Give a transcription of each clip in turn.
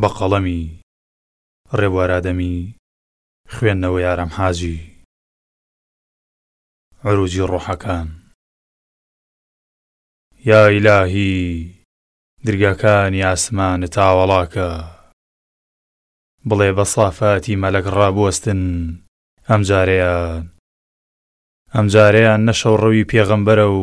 بە قەڵەمی، ڕێبوارادەمی، خوێندنەوەی ئارام حاجی، عروجی ڕۆحەکان. یا ئیلاهی، درگاکانی ئاسمانت ئاوەڵا کە. بڵێ بە سافاتی مەلەک ڕابوەستن، ئەمجارەیان. ئەمجارەیان نە شەوڕەوی پێغەمبەرە و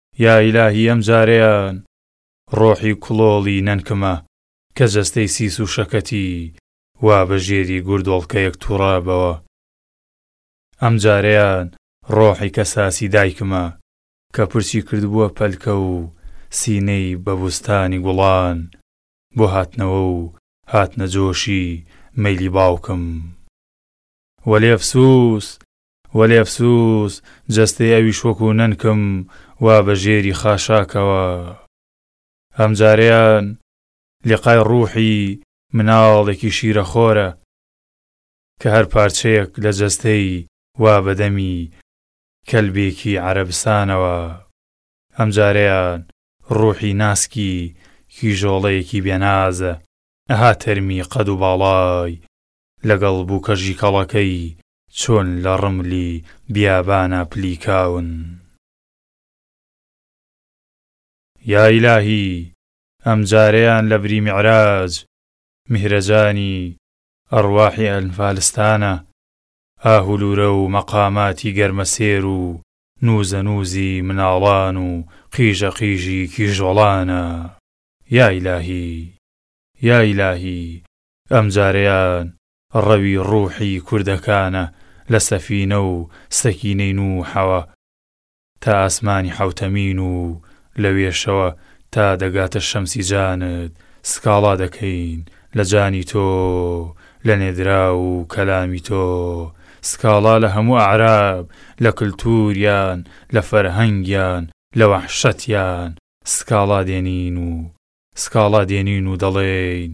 یا ئیلاهی ئەم جارەیان ڕۆحی کڵۆڵی نەنکمە کە جەستەی سیس و شەکەتی وا بە ژێری گوردۆڵکەیەک توڕابەوە ئەم جارەیان ڕۆحی کەساسی دایکمە کە پرچی کردبووە پەلکە و سینەی بە بوستانی گوڵان بۆ هاتنەوە و هاتنە جۆشی مەیلی باوکم وەلێ ئەفسووس وەلێ ئەفسووس جەستەی ئەویش وەکوو نەنکم وا بە ژێری خاشاکەوە. ئەم جارەیان لقای ڕووحی مناڵێکی شیرەخۆرە کە هەر پارچەیەک لە جەستەی وا بە دەمی کەلبێکی عەرەبستانەوە. ئەم جارەیان ڕووحی ناسکی کیژۆڵەیەکی بێنازە ئەها تەرمی قەد و باڵای لەگەڵ بووکە ژیکەڵەکەی چۆن لە ڕملی بیابانا پلیکاون. یا ئیلاهی ئەم جارەیان لە بری میعراج میهرەجانی ئەڕواحی ئەنفالستانە ئاهولورە و مەقاماتی گەرمەسێر و نوزە نوزی مناڵان و قیژە قیژی کیژۆڵانە یا ئیلاهی یا ئیلاهی ئەم جارەیان ڕەوی ڕوحی کوردەکانە لە سەفینە و سەکینەی نوحەوە تا ئاسمانی حەوتەمین و لەوێشەوە تا دەگاتە شەمسی جانت سکاڵا دەکەین لە جانی تۆ لە نێدراو و کەلامی تۆ سکاڵا لە هەموو ئەعراب لە کلتوریان لە فەرهەنگیان لە وەحشەتیان سکاڵا دێنین و سکاڵا دێنین و دەڵێین